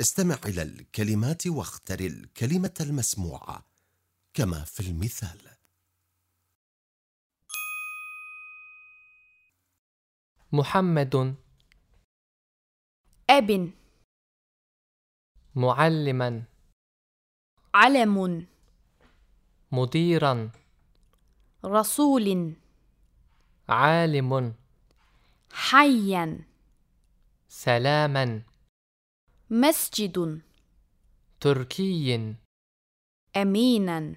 استمع إلى الكلمات واختر الكلمة المسموعة كما في المثال. محمد. أب. معلما. علم. مديرا. رسول. عالم. حيا. سلاما. مسجد. تركي. أمينا.